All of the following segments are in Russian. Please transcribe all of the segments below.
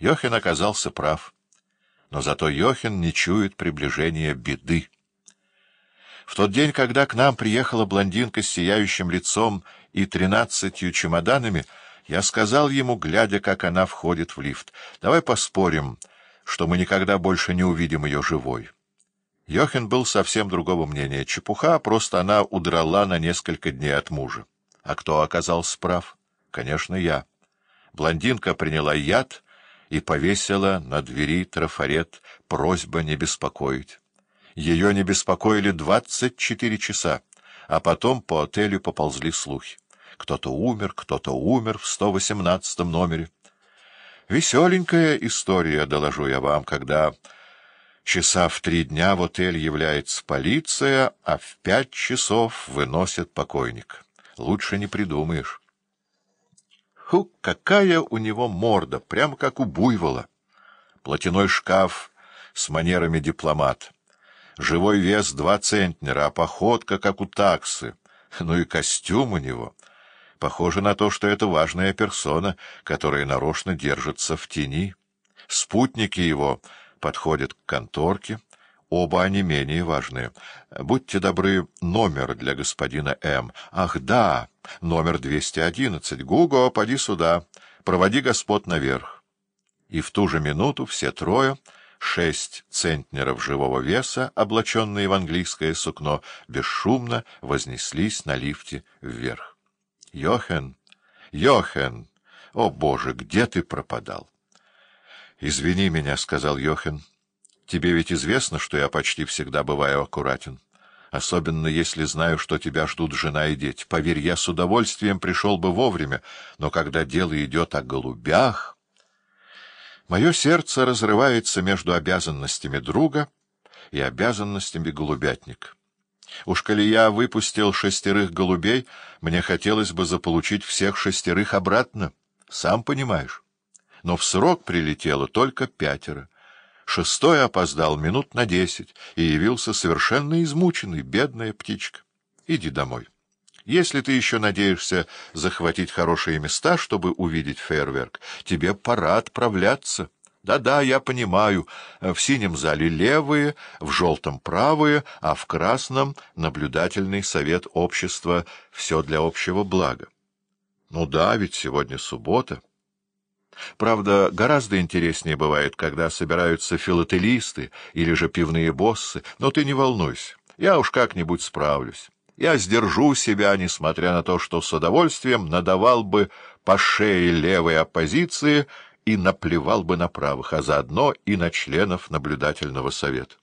Йохин оказался прав. Но зато Йохин не чует приближения беды. В тот день, когда к нам приехала блондинка с сияющим лицом и тринадцатью чемоданами, я сказал ему, глядя, как она входит в лифт, «Давай поспорим, что мы никогда больше не увидим ее живой». Йохин был совсем другого мнения. Чепуха, просто она удрала на несколько дней от мужа. А кто оказался прав? Конечно, я. Блондинка приняла яд и повесила на двери трафарет «Просьба не беспокоить». Ее не беспокоили двадцать четыре часа, а потом по отелю поползли слухи. Кто-то умер, кто-то умер в сто восемнадцатом номере. Веселенькая история, доложу я вам, когда часа в три дня в отель является полиция, а в пять часов выносят покойник. Лучше не придумаешь. Ху, какая у него морда, прямо как у буйвола. Платяной шкаф с манерами дипломат. Живой вес два центнера, а походка, как у таксы. Ну и костюм у него. Похоже на то, что это важная персона, которая нарочно держится в тени. Спутники его подходят к конторке. Оба они менее важные. Будьте добры, номер для господина М. Ах, да, номер 211. Гуго, поди сюда. Проводи господ наверх. И в ту же минуту все трое шесть центнеров живого веса, облаченные в английское сукно, бесшумно вознеслись на лифте вверх. — Йохен! Йохен! О, Боже, где ты пропадал? — Извини меня, — сказал Йохен. — Тебе ведь известно, что я почти всегда бываю аккуратен. Особенно если знаю, что тебя ждут жена и дети. Поверь, я с удовольствием пришел бы вовремя, но когда дело идет о голубях... Мое сердце разрывается между обязанностями друга и обязанностями голубятника. Уж коли я выпустил шестерых голубей, мне хотелось бы заполучить всех шестерых обратно, сам понимаешь. Но в срок прилетело только пятеро. Шестой опоздал минут на десять и явился совершенно измученный, бедная птичка. Иди домой. Если ты еще надеешься захватить хорошие места, чтобы увидеть фейерверк, тебе пора отправляться. Да-да, я понимаю, в синем зале левые, в желтом правые, а в красном — наблюдательный совет общества «Все для общего блага». Ну да, ведь сегодня суббота. Правда, гораздо интереснее бывает, когда собираются филателисты или же пивные боссы, но ты не волнуйся, я уж как-нибудь справлюсь. Я сдержу себя, несмотря на то, что с удовольствием надавал бы по шее левой оппозиции и наплевал бы на правых, а заодно и на членов наблюдательного совета.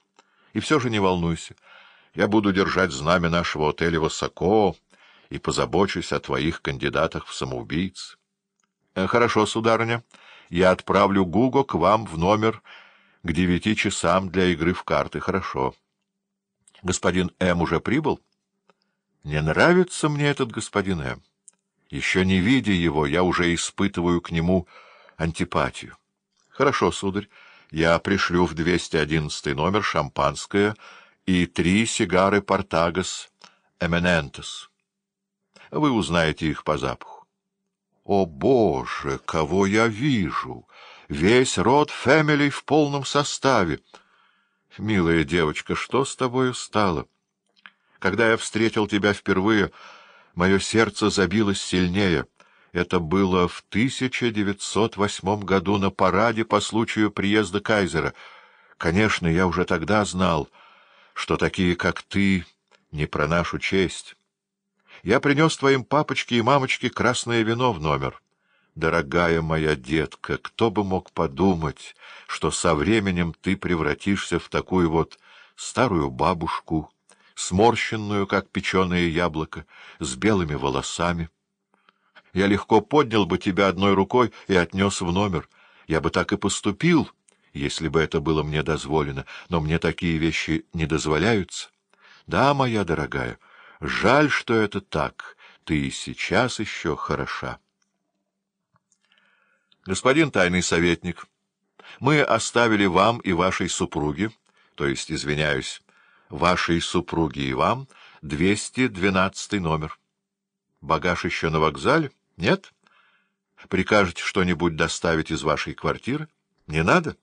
И все же не волнуйся, я буду держать знамя нашего отеля высоко и позабочусь о твоих кандидатах в самоубийцы. Э, хорошо, сударыня, я отправлю Гуго к вам в номер к девяти часам для игры в карты. Хорошо. Господин М. уже прибыл? — не нравится мне этот господин М. Еще не видя его, я уже испытываю к нему антипатию. Хорошо, сударь, я пришлю в 211 номер шампанское и три сигары «Портагас» «Эминентес». Вы узнаете их по запаху. О, Боже, кого я вижу! Весь род Фэмили в полном составе. Милая девочка, что с тобою стало? — когда я встретил тебя впервые, мое сердце забилось сильнее. Это было в 1908 году на параде по случаю приезда кайзера. Конечно, я уже тогда знал, что такие, как ты, не про нашу честь. Я принес твоим папочке и мамочке красное вино в номер. Дорогая моя детка, кто бы мог подумать, что со временем ты превратишься в такую вот старую бабушку, сморщенную, как печеное яблоко, с белыми волосами. Я легко поднял бы тебя одной рукой и отнес в номер. Я бы так и поступил, если бы это было мне дозволено, но мне такие вещи не дозволяются. Да, моя дорогая, жаль, что это так. Ты сейчас еще хороша. Господин тайный советник, мы оставили вам и вашей супруге, то есть, извиняюсь, вашей супруги и вам 212 номер. Багаж еще на вокзале? Нет? Прикажете что-нибудь доставить из вашей квартиры? Не надо?